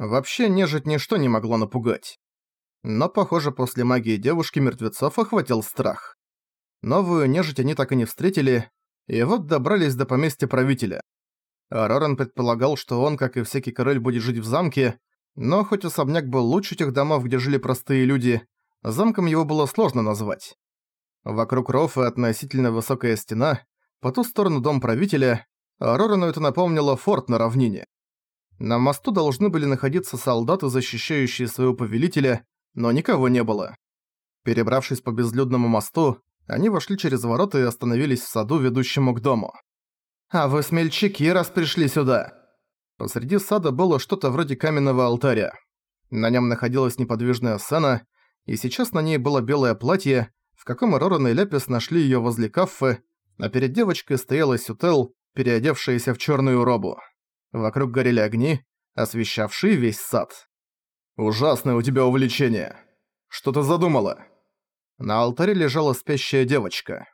Вообще, нежить ничто не могло напугать. Но, похоже, после магии девушки мертвецов охватил страх. Новую нежить они так и не встретили, и вот добрались до поместья правителя. Роран предполагал, что он, как и всякий король, будет жить в замке, но хоть особняк был лучше тех домов, где жили простые люди, замком его было сложно назвать. Вокруг Рофа относительно высокая стена, по ту сторону дом правителя, а Рорану это напомнило форт на равнине. На мосту должны были находиться солдаты, защищающие своего повелителя, но никого не было. Перебравшись по безлюдному мосту, они вошли через ворота и остановились в саду, ведущему к дому. «А вы смельчаки, раз пришли сюда!» Посреди сада было что-то вроде каменного алтаря. На нем находилась неподвижная сцена, и сейчас на ней было белое платье, в каком Роран и Ляпис нашли ее возле кафе, а перед девочкой стояла Сютел, переодевшаяся в черную робу. Вокруг горели огни, освещавшие весь сад. «Ужасное у тебя увлечение. Что ты задумала?» На алтаре лежала спящая девочка.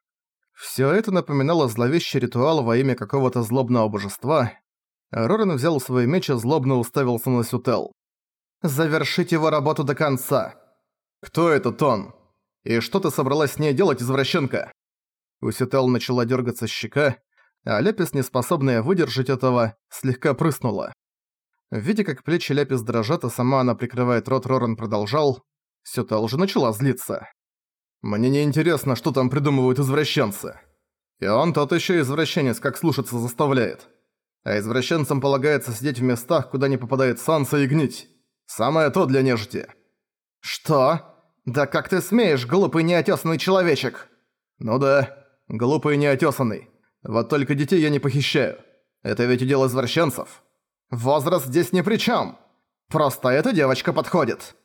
Всё это напоминало зловещий ритуал во имя какого-то злобного божества. Рорен взял свой меч и злобно уставился на Сютел. «Завершить его работу до конца!» «Кто этот он? И что ты собралась с ней делать, извращенка?» У Сютел начала дёргаться щека, а Ляпис, неспособная выдержать этого, слегка прыснула. Видя, как плечи Ляпис дрожат, а сама она прикрывает рот, Роран продолжал. Сюта уже начала злиться. «Мне не интересно, что там придумывают извращенцы. И он тот еще извращенец, как слушаться заставляет. А извращенцам полагается сидеть в местах, куда не попадает солнце и гнить. Самое то для нежити». «Что? Да как ты смеешь, глупый неотесанный человечек?» «Ну да, глупый неотесанный. Вот только детей я не похищаю. Это ведь удел извращенцев. Возраст здесь ни при чем. Просто эта девочка подходит.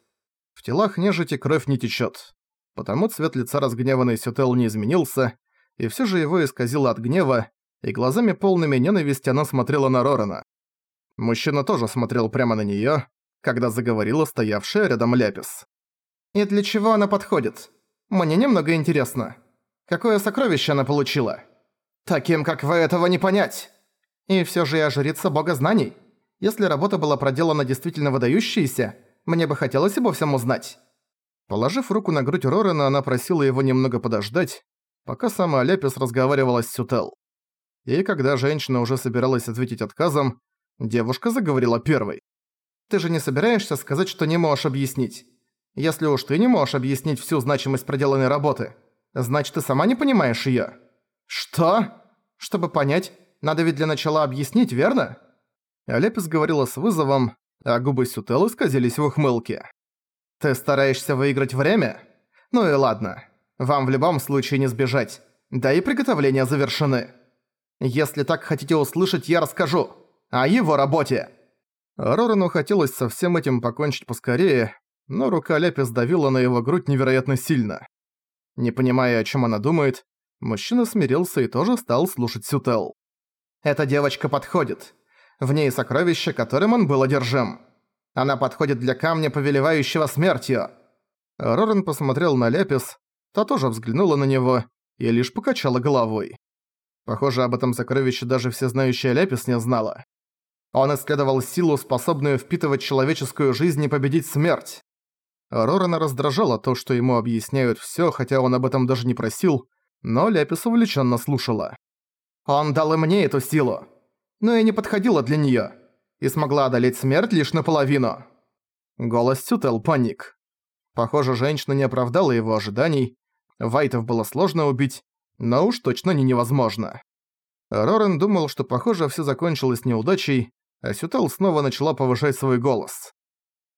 В телах нежити кровь не течет. Потому цвет лица разгневанной Сютел не изменился, и все же его исказило от гнева, и глазами полными ненависти она смотрела на Рорана. Мужчина тоже смотрел прямо на неё, когда заговорила стоявшая рядом Ляпис. «И для чего она подходит? Мне немного интересно. Какое сокровище она получила?» Таким, как вы, этого не понять. И всё же я жрица бога знаний. Если работа была проделана действительно выдающаяся, мне бы хотелось обо всем узнать». Положив руку на грудь Рорена, она просила его немного подождать, пока сама Лепис разговаривала с Сютел. И когда женщина уже собиралась ответить отказом, девушка заговорила первой. «Ты же не собираешься сказать, что не можешь объяснить? Если уж ты не можешь объяснить всю значимость проделанной работы, значит, ты сама не понимаешь её». «Что?» Чтобы понять, надо ведь для начала объяснить, верно?» Алепис говорила с вызовом, а губы Сютел исказились в ухмылке. «Ты стараешься выиграть время? Ну и ладно. Вам в любом случае не сбежать. Да и приготовления завершены. Если так хотите услышать, я расскажу. О его работе!» Рорану хотелось со всем этим покончить поскорее, но рука Лепис давила на его грудь невероятно сильно. Не понимая, о чем она думает, Мужчина смирился и тоже стал слушать Сютел. «Эта девочка подходит. В ней сокровище, которым он был одержим. Она подходит для камня, повелевающего смертью». Рорен посмотрел на Лепис, та тоже взглянула на него и лишь покачала головой. Похоже, об этом сокровище даже всезнающая Лепис не знала. Он исследовал силу, способную впитывать человеческую жизнь и победить смерть. Рорена раздражало то, что ему объясняют всё, хотя он об этом даже не просил, но Ляпис увлеченно слушала. «Он дал и мне эту силу, но я не подходила для неё и смогла одолеть смерть лишь наполовину». Голос Сютел паник. Похоже, женщина не оправдала его ожиданий, Вайтов было сложно убить, но уж точно не невозможно. Рорен думал, что похоже все закончилось неудачей, а Сютел снова начала повышать свой голос.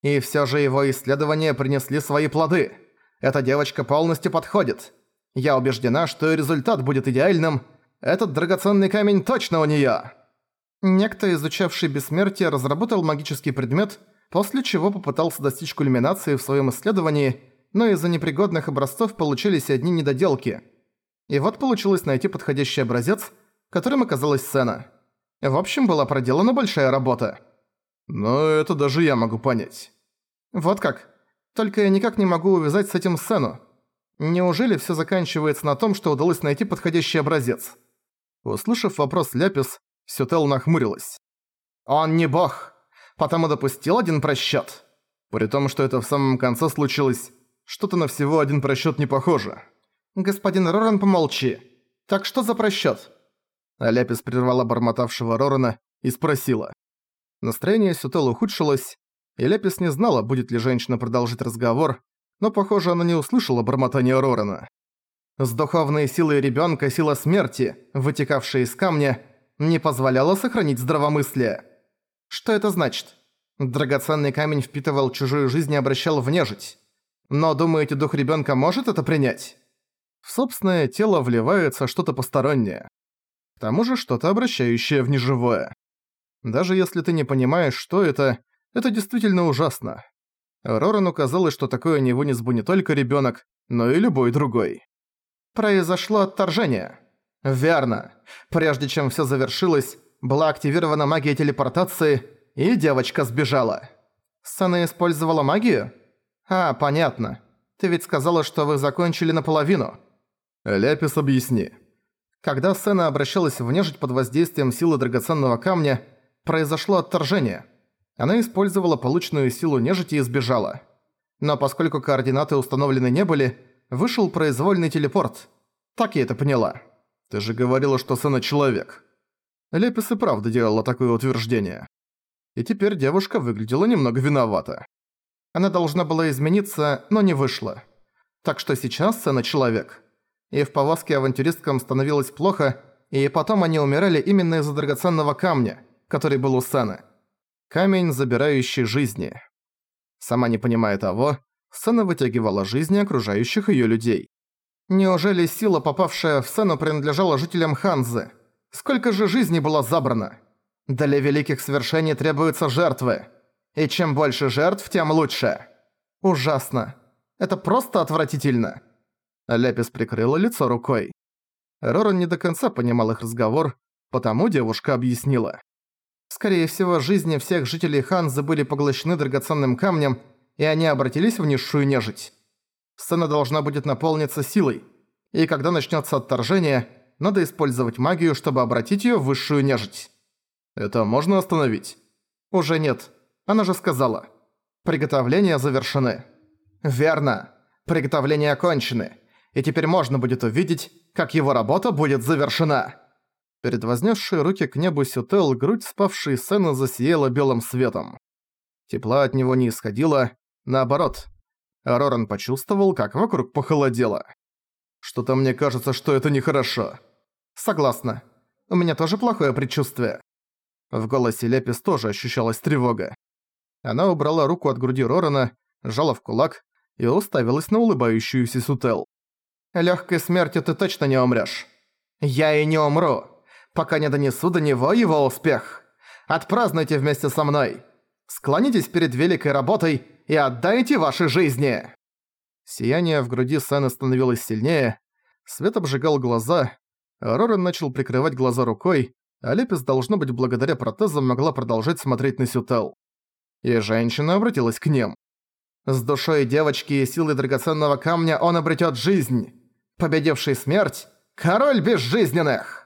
И всё же его исследования принесли свои плоды. Эта девочка полностью подходит. Я убеждена, что результат будет идеальным. Этот драгоценный камень точно у неё. Некто, изучавший бессмертие, разработал магический предмет, после чего попытался достичь кульминации в своём исследовании, но из-за непригодных образцов получились одни недоделки. И вот получилось найти подходящий образец, которым оказалась сцена. В общем, была проделана большая работа. Но это даже я могу понять. Вот как. Только я никак не могу увязать с этим сцену. Неужели все заканчивается на том, что удалось найти подходящий образец? Услышав вопрос Ляпис, Сютел нахмурилась. «Он не бог. потому допустил один просчёт. При том, что это в самом конце случилось, что-то на всего один просчёт не похоже. Господин Роран, помолчи. Так что за просчёт? Аляпис прервала бормотавшего Рорана и спросила. Настроение Сютел ухудшилось, и Ляпис не знала, будет ли женщина продолжить разговор, но, похоже, она не услышала бормотания Рорана. С духовной силой ребёнка сила смерти, вытекавшая из камня, не позволяла сохранить здравомыслие. Что это значит? Драгоценный камень впитывал чужую жизнь и обращал в нежить. Но думаете, дух ребёнка может это принять? В собственное тело вливается что-то постороннее. К тому же что-то обращающее в неживое. Даже если ты не понимаешь, что это, это действительно ужасно. Рорану казалось, что такое не вынес бы не только ребёнок, но и любой другой. Произошло отторжение. Верно. Прежде чем всё завершилось, была активирована магия телепортации, и девочка сбежала. Сана использовала магию? А, понятно. Ты ведь сказала, что вы закончили наполовину. Ляпис, объясни. Когда Сена обращалась в нежить под воздействием силы драгоценного камня, произошло отторжение. Она использовала полученную силу нежити и сбежала. Но поскольку координаты установлены не были, вышел произвольный телепорт. Так я это поняла. Ты же говорила, что Сэна человек. Лепис и правда делала такое утверждение. И теперь девушка выглядела немного виновата. Она должна была измениться, но не вышла. Так что сейчас Сэна человек. И в повозке авантюристкам становилось плохо, и потом они умирали именно из-за драгоценного камня – который был у Саны. Камень, забирающий жизни. Сама не понимая того, Сана вытягивала жизни окружающих её людей. Неужели сила, попавшая в Сену, принадлежала жителям Ханзы? Сколько же жизней было забрано? Для великих свершений требуются жертвы. И чем больше жертв, тем лучше. Ужасно. Это просто отвратительно. Ляпис прикрыла лицо рукой. Роран не до конца понимал их разговор, потому девушка объяснила. Скорее всего, жизни всех жителей Ханзы были поглощены драгоценным камнем, и они обратились в низшую нежить. Сцена должна будет наполниться силой, и когда начнется отторжение, надо использовать магию, чтобы обратить ее в высшую нежить. Это можно остановить? Уже нет. Она же сказала. Приготовления завершены. Верно. Приготовления окончены. И теперь можно будет увидеть, как его работа будет завершена. Перед вознесшей руки к небу Сютел грудь спавшей Сэна засияла белым светом. Тепла от него не исходило, наоборот. Роран почувствовал, как вокруг похолодело. «Что-то мне кажется, что это нехорошо». «Согласна. У меня тоже плохое предчувствие». В голосе Лепис тоже ощущалась тревога. Она убрала руку от груди Рорана, сжала в кулак и уставилась на улыбающуюся Сютел. «Лёгкой смертью ты точно не умрёшь. Я и не умру пока не донесу до него его успех. Отпразднуйте вместе со мной. Склонитесь перед великой работой и отдайте ваши жизни!» Сияние в груди Сэна становилось сильнее, свет обжигал глаза, Рорен начал прикрывать глаза рукой, а Лепис, должно быть, благодаря протезам могла продолжать смотреть на Сютел. И женщина обратилась к ним. «С душой девочки и силой драгоценного камня он обретет жизнь. Победивший смерть – король безжизненных!»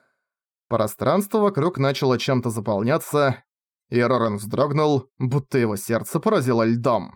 Пространство вокруг начало чем-то заполняться, и Рорен вздрогнул, будто его сердце поразило льдом.